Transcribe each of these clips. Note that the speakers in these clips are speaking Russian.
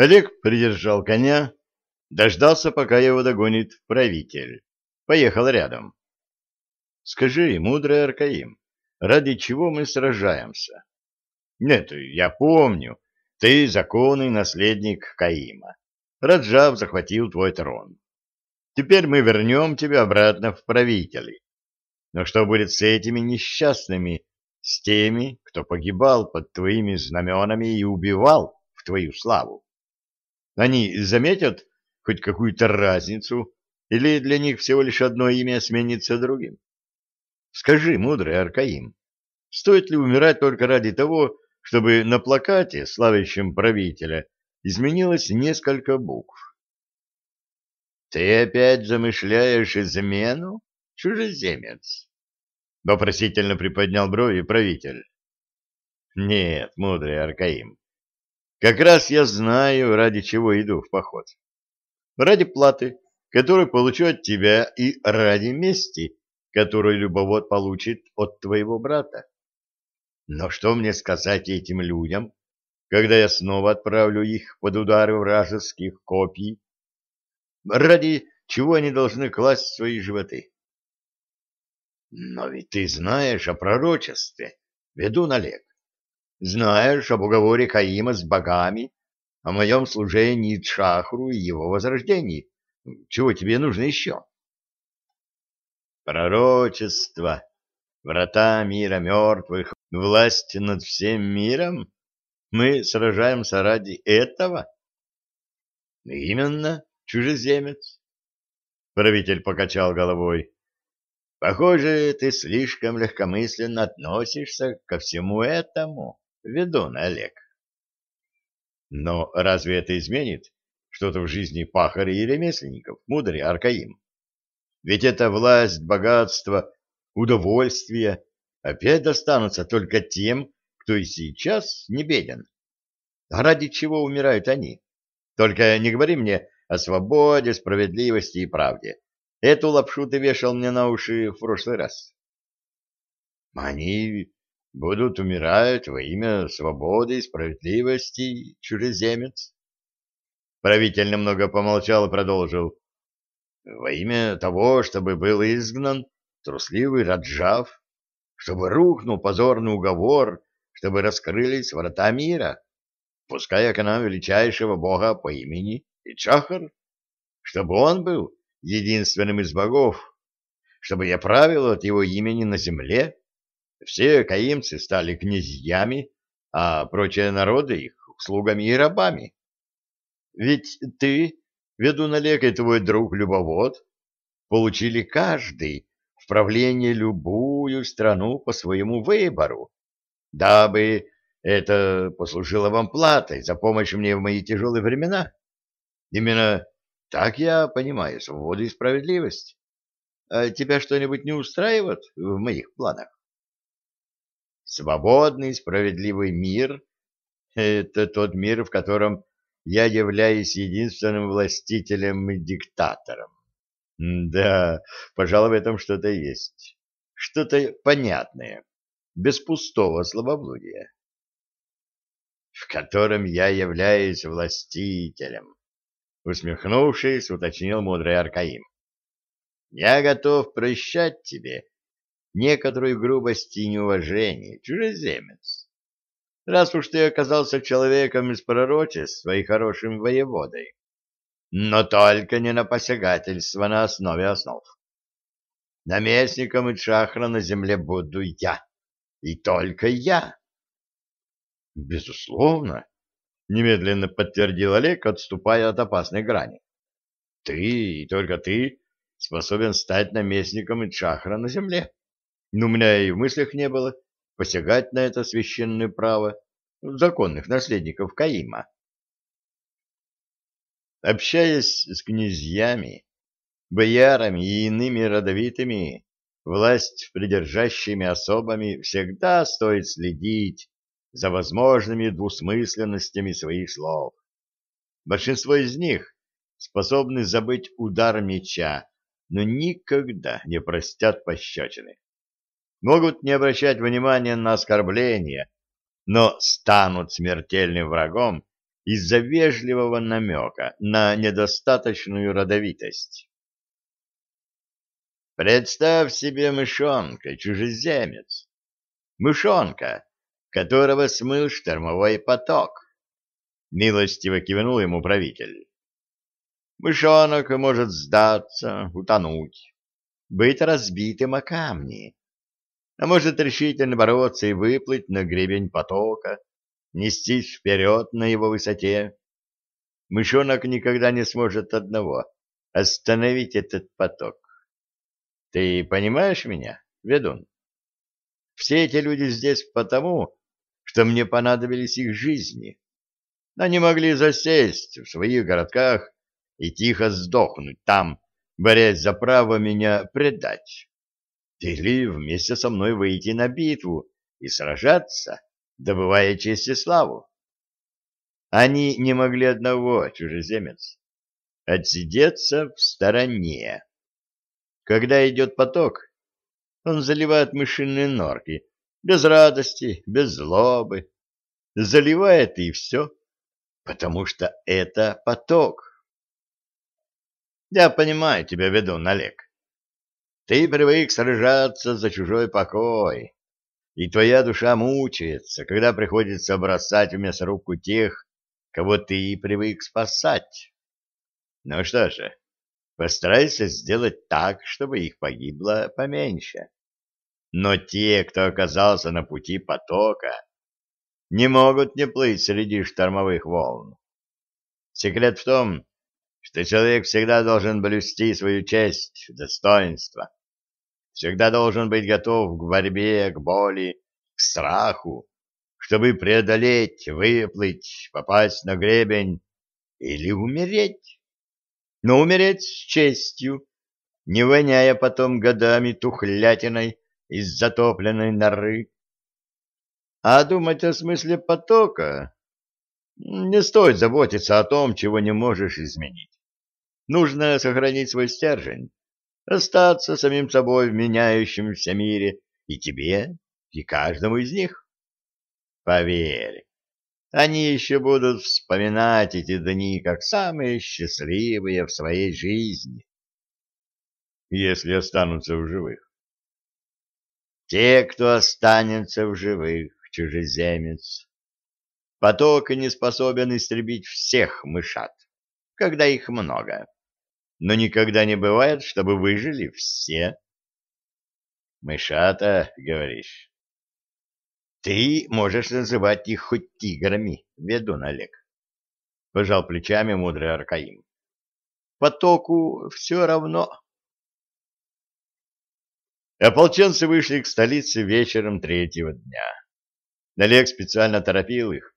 Олег придержал коня, дождался, пока его догонит правитель. Поехал рядом. Скажи, мудрый Аркаим, ради чего мы сражаемся? Нет, я помню, ты законный наследник Каима. Раджав захватил твой трон. Теперь мы вернем тебя обратно в правители. Но что будет с этими несчастными, с теми, кто погибал под твоими знаменами и убивал в твою славу? Они заметят хоть какую-то разницу, или для них всего лишь одно имя сменится другим? Скажи, мудрый Аркаим, стоит ли умирать только ради того, чтобы на плакате, славящем правителя, изменилось несколько букв? Ты опять замышляешь измену, чужеземец? Вопросительно приподнял брови правитель. Нет, мудрый Аркаим, как раз я знаю, ради чего иду в поход. Ради платы, которую получу от тебя, и ради мести, которую любовод получит от твоего брата. Но что мне сказать этим людям, когда я снова отправлю их под удары вражеских копий? Ради чего они должны класть свои животы? Но ведь ты знаешь о пророчестве, ведун Олег. Знаешь об уговоре Каима с богами, о моем служении Чахру и его возрождении. Чего тебе нужно еще? Пророчество, врата мира мертвых, власть над всем миром? Мы сражаемся ради этого? Именно, чужеземец. Правитель покачал головой. Похоже, ты слишком легкомысленно относишься ко всему этому ведун Олег. Но разве это изменит что-то в жизни пахарей и ремесленников, мудрый Аркаим? Ведь эта власть, богатство, удовольствие опять достанутся только тем, кто и сейчас не беден. А ради чего умирают они? Только не говори мне о свободе, справедливости и правде. Эту лапшу ты вешал мне на уши в прошлый раз. Они будут умирать во имя свободы и справедливости, чужеземец? Правитель немного помолчал и продолжил. Во имя того, чтобы был изгнан трусливый Раджав, чтобы рухнул позорный уговор, чтобы раскрылись врата мира, пуская к нам величайшего бога по имени Ичахар, чтобы он был единственным из богов, чтобы я правил от его имени на земле, все каимцы стали князьями, а прочие народы их слугами и рабами. Ведь ты, ведун Олег и твой друг Любовод, получили каждый в правление любую страну по своему выбору, дабы это послужило вам платой за помощь мне в мои тяжелые времена. Именно так я понимаю свободу и справедливость. А тебя что-нибудь не устраивает в моих планах? Свободный, справедливый мир — это тот мир, в котором я являюсь единственным властителем и диктатором. Да, пожалуй, в этом что-то есть. Что-то понятное, без пустого слабоблудия. В котором я являюсь властителем, усмехнувшись, уточнил мудрый Аркаим. Я готов прощать тебе некоторую грубость и неуважение, чужеземец. Раз уж ты оказался человеком из пророчества и хорошим воеводой, но только не на посягательство на основе основ. Наместником Ичахра на земле буду я, и только я. Безусловно, немедленно подтвердил Олег, отступая от опасной грани. Ты и только ты способен стать наместником Ичахра на земле. Но у меня и в мыслях не было посягать на это священное право законных наследников Каима. Общаясь с князьями, боярами и иными родовитыми, власть придержащими особами всегда стоит следить за возможными двусмысленностями своих слов. Большинство из них способны забыть удар меча, но никогда не простят пощечины могут не обращать внимания на оскорбления, но станут смертельным врагом, из-за вежливого намека на недостаточную родовитость. Представь себе мышонка, чужеземец. Мышонка, которого смыл штормовой поток. Милостиво кивнул ему правитель. Мышонок может сдаться, утонуть, быть разбитым о камни, а может решительно бороться и выплыть на гребень потока, нестись вперед на его высоте. Мышонок никогда не сможет одного — остановить этот поток. Ты понимаешь меня, ведун? Все эти люди здесь потому, что мне понадобились их жизни. Они могли засесть в своих городках и тихо сдохнуть там, борясь за право меня предать. Или вместе со мной выйти на битву и сражаться, добывая честь и славу. Они не могли одного, чужеземец, отсидеться в стороне. Когда идет поток, он заливает мышиные норки, без радости, без злобы. Заливает и все, потому что это поток. Я понимаю тебя, ведун Олег. Ты привык сражаться за чужой покой, и твоя душа мучается, когда приходится бросать в мясорубку тех, кого ты привык спасать. Ну что же, постарайся сделать так, чтобы их погибло поменьше. Но те, кто оказался на пути потока, не могут не плыть среди штормовых волн. Секрет в том, что человек всегда должен блюсти свою честь, достоинство. Всегда должен быть готов к борьбе, к боли, к страху, чтобы преодолеть, выплыть, попасть на гребень или умереть. Но умереть с честью, не воняя потом годами тухлятиной из затопленной норы. А думать о смысле потока не стоит заботиться о том, чего не можешь изменить. Нужно сохранить свой стержень, остаться самим собой в меняющемся мире и тебе, и каждому из них. Поверь, они еще будут вспоминать эти дни как самые счастливые в своей жизни. Если останутся в живых. Те, кто останется в живых, чужеземец, поток не способен истребить всех мышат, когда их много но никогда не бывает, чтобы выжили все. Мышата, говоришь? Ты можешь называть их хоть тиграми, ведун Олег. Пожал плечами мудрый Аркаим. Потоку все равно. Ополченцы вышли к столице вечером третьего дня. Олег специально торопил их,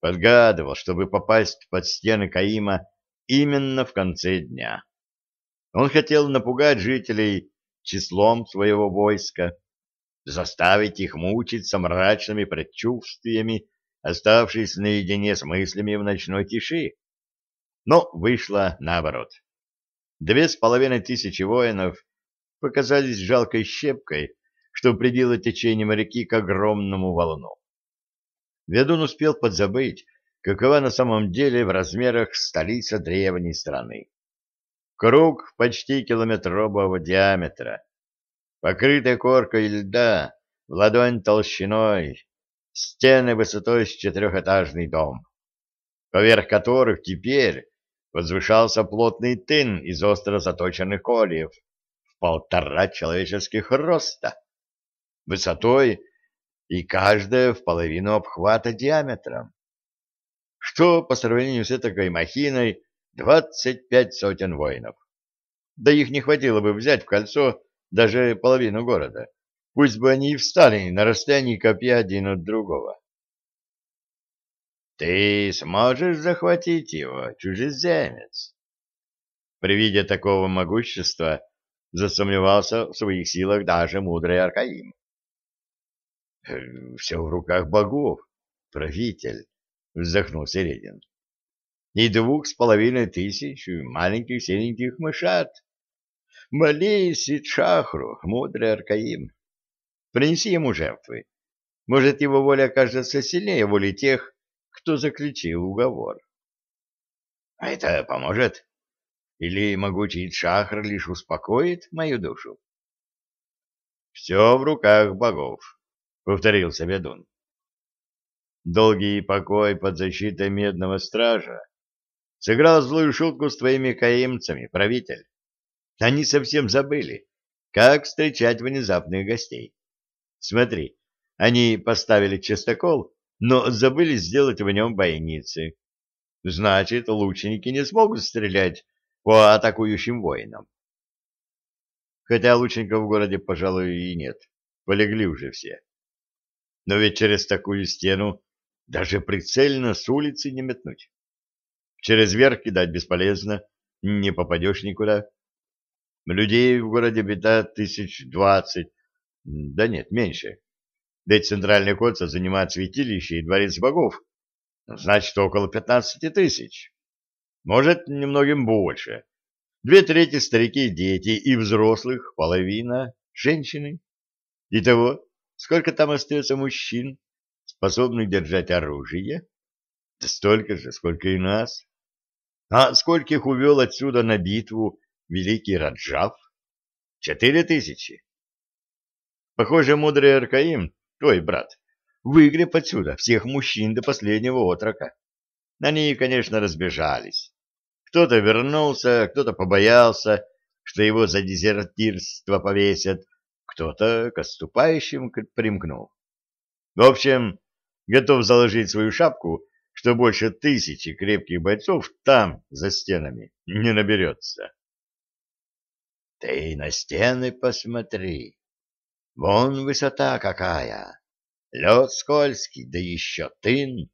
подгадывал, чтобы попасть под стены Каима именно в конце дня. Он хотел напугать жителей числом своего войска, заставить их мучиться мрачными предчувствиями, оставшись наедине с мыслями в ночной тиши. Но вышло наоборот. Две с половиной тысячи воинов показались жалкой щепкой, что прибило течением реки к огромному валуну. Ведун успел подзабыть, какова на самом деле в размерах столица древней страны. Круг почти километрового диаметра, покрытый коркой льда в ладонь толщиной, стены высотой с четырехэтажный дом, поверх которых теперь возвышался плотный тын из остро заточенных кольев в полтора человеческих роста, высотой и каждая в половину обхвата диаметром. Что по сравнению с этой махиной Двадцать пять сотен воинов. Да их не хватило бы взять в кольцо даже половину города. Пусть бы они и встали на расстоянии копья один от другого. Ты сможешь захватить его, чужеземец? При виде такого могущества засомневался в своих силах даже мудрый Аркаим. — Все в руках богов, правитель, — вздохнул Середин и двух с половиной тысяч маленьких сереньких мышат. Молись Ичахру, мудрый Аркаим. Принеси ему жертвы. Может, его воля окажется сильнее воли тех, кто заключил уговор. А это поможет? Или могучий Шахр лишь успокоит мою душу? Все в руках богов, — повторил Сабедун. Долгий покой под защитой медного стража сыграл злую шутку с твоими каимцами, правитель. Они совсем забыли, как встречать внезапных гостей. Смотри, они поставили частокол, но забыли сделать в нем бойницы. Значит, лучники не смогут стрелять по атакующим воинам. Хотя лучников в городе, пожалуй, и нет. Полегли уже все. Но ведь через такую стену даже прицельно с улицы не метнуть. Через верх кидать бесполезно, не попадешь никуда. Людей в городе обитает тысяч двадцать, да нет, меньше. Ведь центральный кольца занимает святилище и дворец богов. Значит, около пятнадцати тысяч. Может, немногим больше. Две трети старики и дети, и взрослых, половина женщины. Итого, сколько там остается мужчин, способных держать оружие? Да столько же, сколько и нас. А скольких увел отсюда на битву великий Раджав? Четыре тысячи. Похоже, мудрый Аркаим, твой брат, выгреб отсюда всех мужчин до последнего отрока. Они, конечно, разбежались. Кто-то вернулся, кто-то побоялся, что его за дезертирство повесят, кто-то к отступающим примкнул. В общем, готов заложить свою шапку, что больше тысячи крепких бойцов там, за стенами, не наберется. — Ты на стены посмотри. Вон высота какая. Лед скользкий, да еще тын.